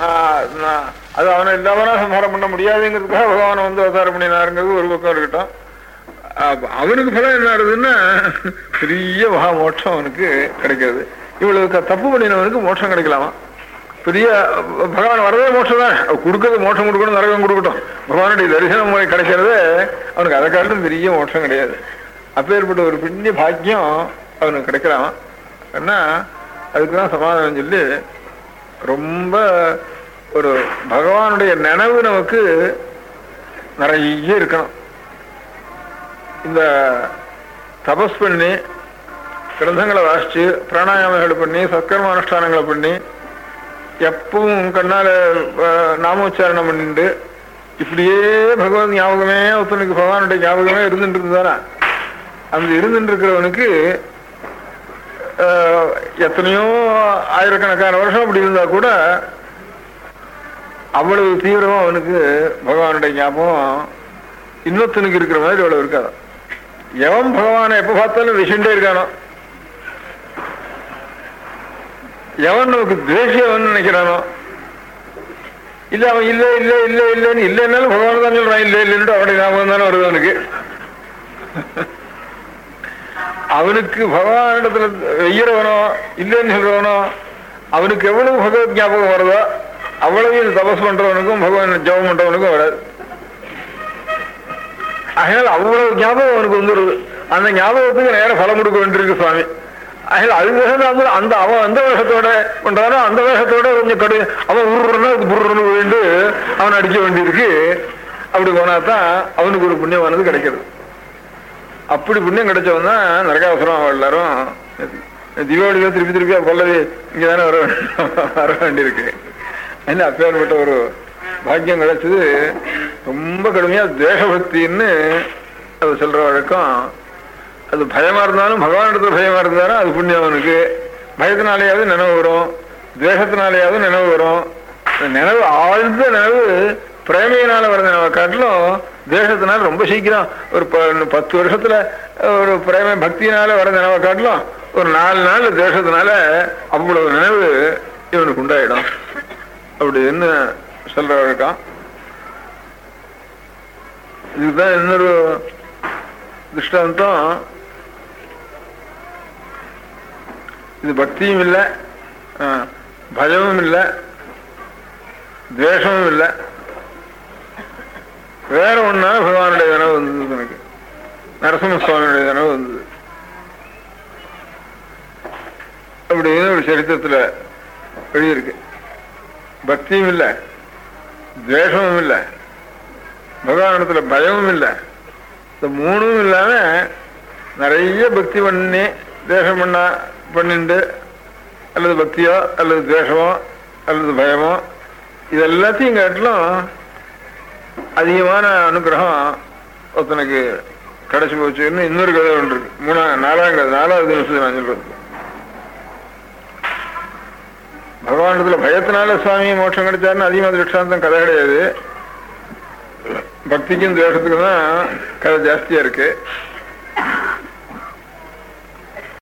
ஆஹ், நான் அது அவனை இல்லாமனா சம்ஹாரம் பண்ண முடியாதுங்கிறதுக்காக பகவானை வந்து அவதாரம் பண்ணினாருங்கிறது ஒரு பக்கம் இருக்கட்டும். அவனுக்கு பலம் என்ன ஆகுதுன்னா பெரிய மகா மோட்சம் அவனுக்கு கிடைக்கிறது. இவ்வளவு க- தப்பு பண்ணினவனுக்கு மோட்சம் கிடைக்கலாமா? பெரிய பகவான் வரதே மோட்சம் தான் கொடுக்கறது மோட்சம் கொடுக்கணும் நரகம் கொடுக்கட்டும். பகவானுடைய தரிசனம் முறை கிடைக்கிறது அவனுக்கு அதை காட்டிலும் பெரிய மோட்சம் கிடையாது. அப்பேற்பட்ட ஒரு பெரிய பாக்கியம் அவனுக்கு கிடைக்கலாமா. ஏன்னா அதுக்கு தான் சமாதானம் சொல்லி ரொம்ப ஒரு பகவானுடைய நினைவு நமக்கு நிறைய இருக்கணும். இந்த தபஸ் பண்ணி கிரந்தங்களை வாசிச்சு பிராணாயாமங்களை பண்ணி சத்கர்ம அனுஷ்டானங்களை பண்ணி எப்பவும் கண்ணால் நாமோச்சாரணம் பண்ணிட்டு இப்படியே பகவான் ஞாபகமே ஒருத்தனுக்கு பகவானுடைய ஞாபகமே இருந்துட்டு இருந்தாரா அந்த இருந்துட்டு இருக்கிறவனுக்கு எத்தனையோ ஆயிரக்கணக்கான வருஷம் அப்படி இருந்தா கூட அவ்வளவு தீவிரமா அவனுக்கு பகவானுடைய ஞாபகம் இன்னொருத்தனுக்கு இருக்கிற மாதிரி அவ்வளவு இருக்காது. எவன் பகவானை எப்ப பார்த்தாலும் விஷண்டே இருக்கானோ. எவன் நமக்கு துவேஷம் நினைக்கிறானோ. இல்ல அவன் இல்ல இல்ல இல்ல இல்லன்னு இல்லைன்னாலும் பகவான் தான் சொல்றான் இல்ல இல்லைன்னு அவனுடைய ஞாபகம் தானே வருது அவனுக்கு. அவனுக்கு பகவானிடத்துல வெய்யறவனோ இல்லைன்னு சொல்றவனோ அவனுக்கு எவ்வளவு பகவத் ஞாபகம் வருதோ அவ்வளவு தபஸ் பண்றவனுக்கும் பகவான் ஜபம் பண்றவனுக்கும் வராது. அதனால் அவ்வளவு ஞாபகம் அவனுக்கு வந்துடுது அந்த ஞாபகத்துக்கு நேரம் பலம் கொடுக்க வேண்டியிருக்கு சுவாமி. அதனால அது வேகம் அந்த அவன் அந்த வேகத்தோட பண்றானோ அந்த வேகத்தோட கொஞ்சம் கடு அவன் உருன்னா அது புருன்னு வேண்டு அவன் அடிக்க வேண்டியிருக்கு. அப்படி போனா தான் அவனுக்கு ஒரு புண்ணியமானது கிடைக்கிறது. அப்படி புண்ணியம் கிடைச்சவன் தான் நரகாசுரம் அவன் எல்லாரும் தீபாவளியில திருப்பி திருப்பி கொல்லது இங்க தானே வர வர வேண்டியிருக்கு. என்ன அப்பேற்பட்ட ஒரு பாக்கியம் கிடைச்சது. ரொம்ப கடுமையா தேகபக்தின்னு அது சொல்ற வழக்கம். அது பயமா இருந்தாலும் பகவானிடத்துல பயமா இருந்தாலும் அது புண்ணியம் அவனுக்கு. பயத்தினாலேயாவது நினைவு வரும். துவேஷத்தினாலேயாவது நினைவு வரும். நினைவு ஆழ்ந்த நினைவு பிரேமையினால வர நினைவை காட்டிலும் தேசத்தினால ரொம்ப சீக்கிரம் ஒரு பத்து வருஷத்துல ஒரு பிரேம பக்தியினால வர நினைவை காட்டலாம். ஒரு நாலு நாள் தேசத்தினால அவ்வளவு நினைவு இவனுக்கு உண்டாயிடும். அப்படின்னு சொல்ற வழக்கம் இதுதான் இன்னொரு திருஷ்டாந்தம். இது பக்தியும் இல்லை பயமும் இல்லை துவேஷமும் இல்லை. வேற ஒன்னா பகவானுடைய கனவு வந்தது எனக்கு. நரசிம்ம சுவாமியுடைய கனவு வந்தது. அப்படின்னு ஒரு சரித்திரத்துல எழுதியிருக்கு. பக்தியும் இல்லை துவேஷமும் இல்லை பகவானத்துல பயமும் இல்லை. இந்த மூணும் இல்லாம நிறைய பக்தி பண்ணி தேசம் பண்ண பண்ணிண்டு அல்லது பக்தியோ அல்லது துவேஷமோ அல்லது பயமோ இது எல்லாத்தையும் காட்டிலும் அதிகமான அனுகிரகம் ஒருத்தனுக்கு கடைசி போச்சுன்னு இன்னொரு கதை ஒன்று இருக்கு. மூணா நாலாம் கதை நாலாவது நிமிஷம் நான் சொல்றது பகவானிடத்துல பயத்தினால சுவாமி மோட்சம் கிடைச்சாருன்னு அதிகமாக திருஷ்டாந்தம் கதை கிடையாது. பக்திக்கும் துவேஷத்துக்கும் தான் கதை ஜாஸ்தியா இருக்கு.